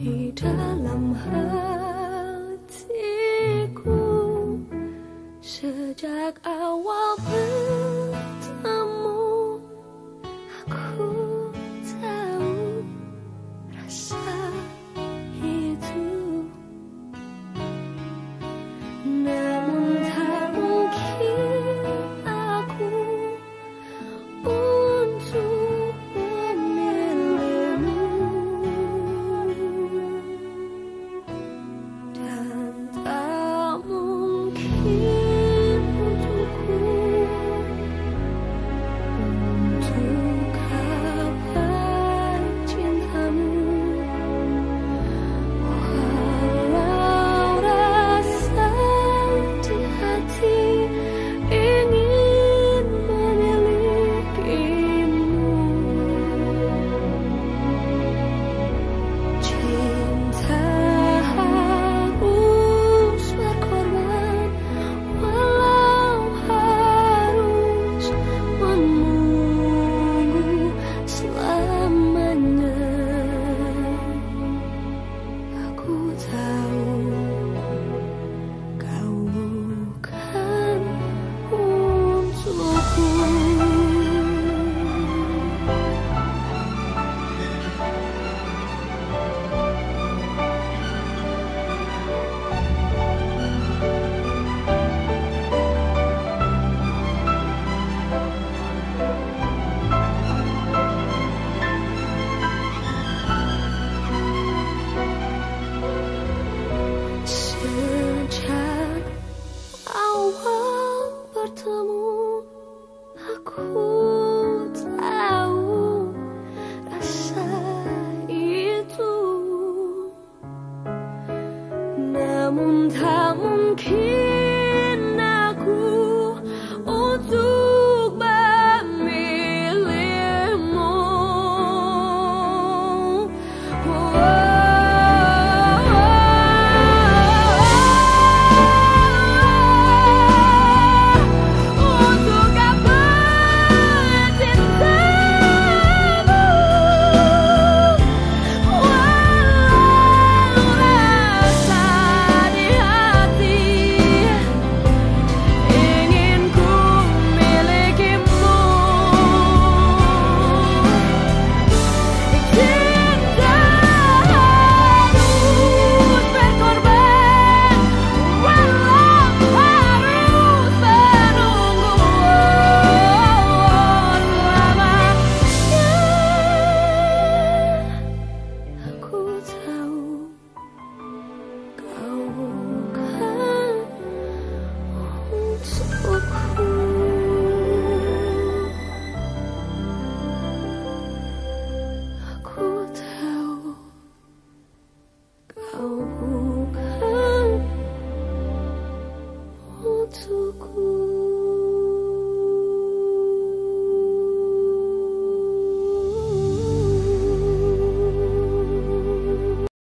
di dalam hatiku sejak awal bertemu aku. 가뭄 담은 길. 都不